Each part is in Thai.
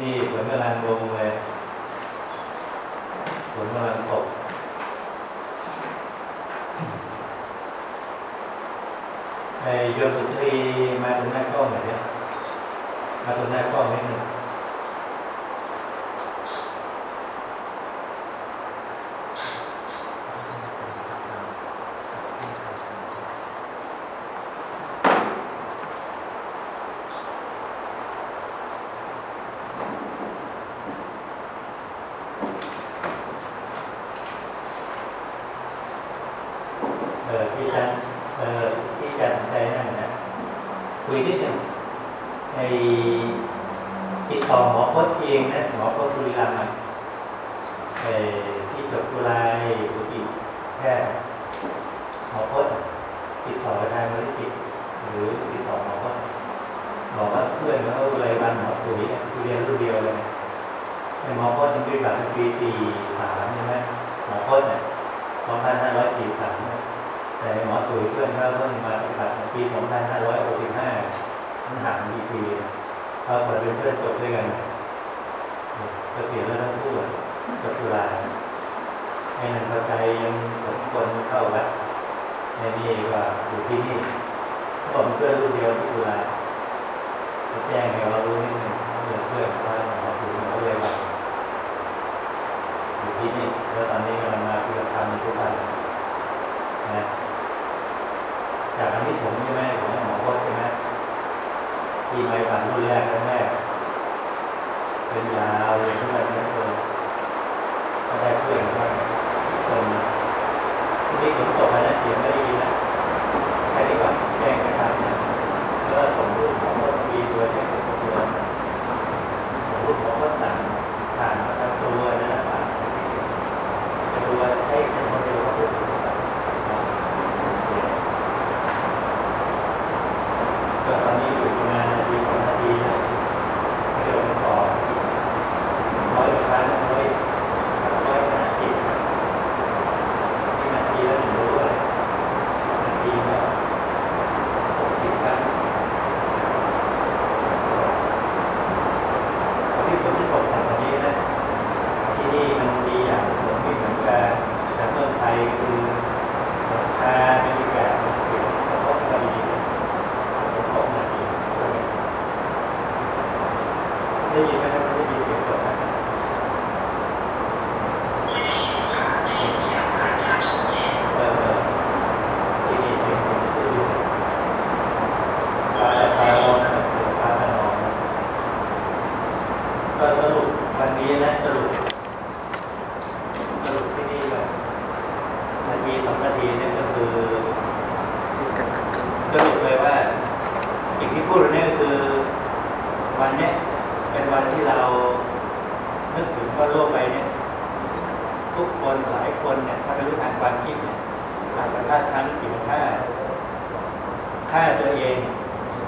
นี่ฝนกำลังลงเลยฝนกำลังตกไอ้ยมสุนทรีมาตรงหน้ากล้องหน่อยเนี่ยมาตรงหน้ากล้องนิดนึง เออที่อาจารย์ เออที่จารย์สนใจนั่นนะคุยนิดหนึ่งในติดต่อหมอพจน์เองนะหมอพจน์บุรีรัมย์เออที่จบจุฬาสุติแพทย์หมอพจน์ติดต่อไปทางบริจิตหรือติดต่อหมอพจน์บอกว่าเพื่อนเขาเลยวันหมอตุ๋ยเนี่ยคือเรียนรุ่นเดียวเลยในหมอพจน์ยังเป็นแบบปีสี่สามใช่ไหมหมอพจน์เนี่ยสองพันห้าร้อยสี่สามเนี่ย แต่หมอตุ๋ยเพื่อนเขาเพิ่งมาปฏิบัติปี 2565มันห่างกี่ปีเขาเปิดเป็นเพื่อนจบด้วยกันเกษียณแล้วทั้งคู่จบตุลาไอ้นั่นเข้าใจยังสมควรเข้าวัดในนี่ว่าอยู่ที่นี่เขาบอกเพื่อนรุ่นเดียวที่ตุลาแจ้งให้เรารู้นิดนึงเพื่อนเพื่อนว่าหมอตุ๋ยหมอเลยว่าอยู่ที่นี่แล้วตอนนี้กำลังมาปฏิบัติธรรมในทุกวันนะ จากอันที่ผมใช่ไหมของหมอพจน์ใช่ไหมที่ไปผ่านรุ่นแรกรั้งแรกเป็นยาวเลยทุกวันนี้เลยก็ได้เพื่อนว่าคนที่นี่ผมตกมาแล้วเสียงไม่ได้ยินนะแค่นี้ก่อนแจ้งไปทางนะแล้วก็ส่งรูปหมอพจน์มีตัวใช้ส่งตัวส่งรูปหมอพจน์ต่างผ่านมาทางตัวนะผ่านจะดูว่าใช่เป็นคนเดียวกับผมหรือเปล่า ก็ตอนนี้อยู่ประมาณนาทีสองนาทีนะเดี๋ยวมันต่อร้อยครั้งร้อยร้อยนาทีที่นาทีแล้วหนึ่งรู้เลยนาทีก็หกสิบครั้งตอนที่ฝนที่ตกตอนนี้นะที่นี่มันดีอย่างฝนไม่เหมือนกันแต่เมืองไทยคือหลังคาบรรยากาศมันเสียงกระทบกันดีนะ ได้ยินไหมครับได้ยินเสียงสดไหมเออที่นี่เสียงผมคือปลาปลาลองปลาปลาลองก็สรุปวันนี้นะสรุปสรุปที่นี่แบบนาทีสองนาทีเนี่ยก็คือ สรุปเลยว่า สิ่งที่พูดเนี่ยคือวันเนี้ยเป็นวันที่เรานึกถึงว่าโลกใบเนี้ยทุกคนหลายคนเนี่ยถ้าเป็นรู้ทางความคิดเนี่ยอาจจะฆ่าทั้งจิตฆ่าฆ่าตัวเอง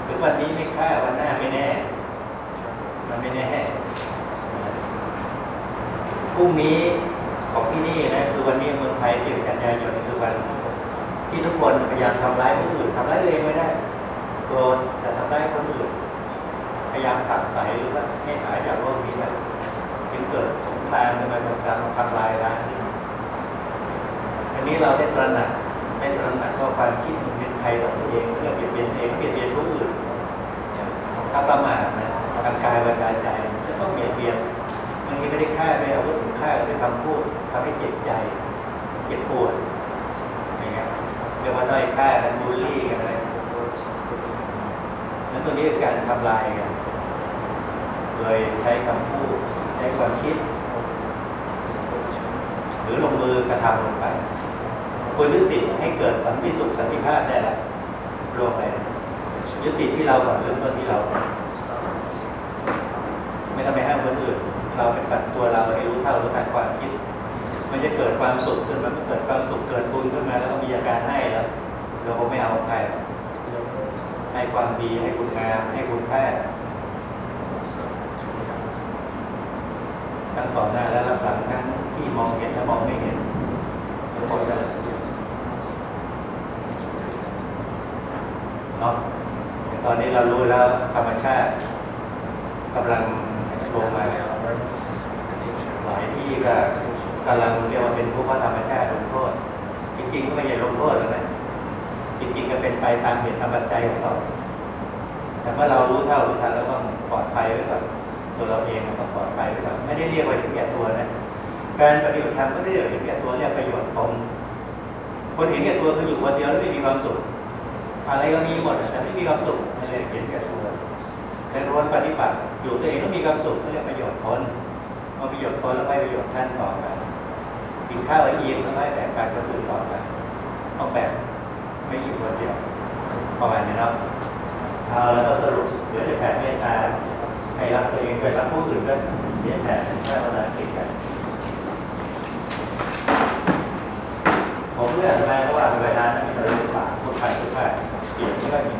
ถึงวันนี้ไม่ฆ่าวันหน้าไม่แน่ มันไม่แน่พรุ่งนี้ของที่นี่นะคือวันนี้เมืองไทยสิบกันยายนคือวัน ที่ทุกคนพยายามทำร้ายผู้อื่นทำร้ายเองไม่ได้โกรธแต่ทำร้ายคนอื่นพยายามขับใสหรือว่าให้หายจากโรคนี้ไปจึงเกิดสงครามในการการทำลายล้างนี่อันนี้เราได้ตระหนักได้ตระหนักว่าความคิดมันเป็นภัยต่อตัวเองเพื่อเปลี่ยนเป็นเองเปลี่ยนเปลี่ยนผู้อื่นถ้าประมาท ลลี่กันอะไรนั้นตัวนี้คือการทำลายกันโดยใช้คำพูดใช้ความคิด หรือลงมือกระทำลงไปควรยุติให้เกิดสันติสุขสันติภาพได้แหละรวมไปยุติที่เราก่อนเริ่มต้นที่เรา ไม่ต้องไปห้ามคนอื่น เราเป็นปัดตัวเราให้รู้เท่ารู้ทันความคิดมันจะเกิดความสุขขึ้นมันเกิดความสุขเกิดบุญ เราก็ไม่เอาใครให้ความดีให้คุณงามให้คุณค่าทั้งต่อหน้าและรับหลังทั้งที่มองเห็นและมองไม่เห็นทั้งหมดแล้วเนาะตอนนี้เรารู้แล้วธรรมชาติกำลังรมาหลายที่ก็กำลังเรียกว่าเป็นทุกข์เพราะธรรมชาติลงโทษ จริงๆก็ไม่ใช่ลงโทษหรอกนะ จริงๆก็เป็นไปตามเหตุตามปัจจัยของเขาแต่เมื่อเรารู้เท่ารู้ทันแล้วต้องปลอดภัยไว้ก่อนตัวเราเองต้องปลอดภัยไว้ก่อนไม่ได้เรียกว่าเห็นแก่ตัวนะการปฏิบัติธรรมก็ไม่ได้เรียกว่าเห็นแก่ตัวเรียกประโยชน์ตนคนเห็นแก่ตัวคืออยู่คนเดียวแล้วไม่มีความสุข อะไรก็มีหมดแต่ไม่มีความสุขไม่ได้เห็นแก่ตัวแต่รวนปฏิบัติอยู่ตัวเองก็มีความสุขเขาเรียกประโยชน์ตนเอาประโยชน์ตนแล้วให้ประโยชน์ท่านต่อไปกินข้าวแล้วอิ่มแล้วให้แบ่งปันคนอื่นต่อไปต้องแบ่ง ไม่อยู่คนเดียวประมาณนี้เนาะเอาแล้วสรุปเดี๋ยวจะแผ่เมตตาให้รักตัวเองไปรักผู้อื่นก็เรียนแผ่สัญชาติวนาติกันผมเลือกมาเพราะว่าเวลานั้นมีแต่เรื่องปากพูดไปพูดไปเสียงไม่ค่อยมี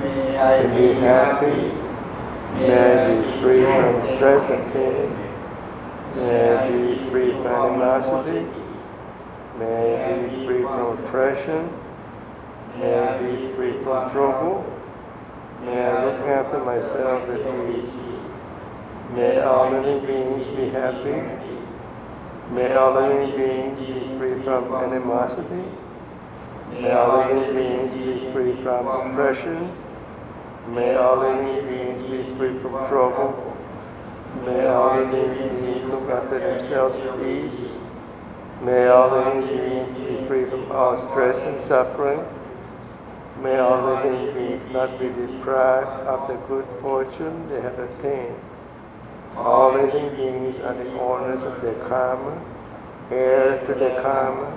May I be happy. May I be free from stress and pain. May I be free from animosity. May I be free from oppression. May I be free from trouble. May I look after myself with ease. May all living beings be happy. May all living beings be free from animosity. May all living beings be free from oppression. May all living beings be free from trouble. May all living beings look after themselves with ease. May all living beings be free from all stress and suffering. May all living beings not be deprived of the good fortune they have attained. All living beings are the owners of their karma, heirs to their karma,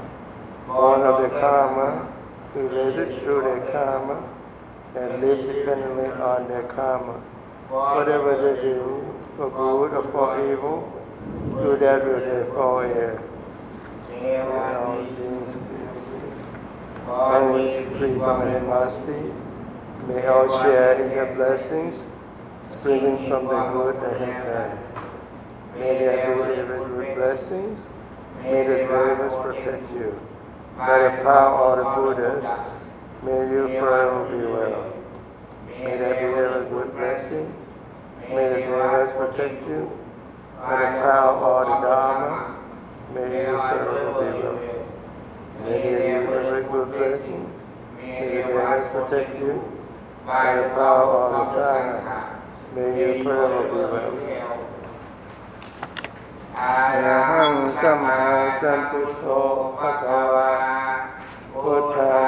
born of their karma, related through their karma, and live dependently on their karma. Whatever they do, for good or for evil, do that will they fall heir. May all beings be always free from animosity. May all share in the blessings springing from the good have done. May be ever good blessings. May the devils protect you. By the power of the Buddhas, may you forever be well. May there be ever good blessing. May the devils protect you. By the power of the Dharma, may you forever be well. May there be ever good blessings. May the devils protect you. By the power of the Sangha, may you forever be well. อะระหังสัมมาสัมพุทโธภะคะวาพุทธัง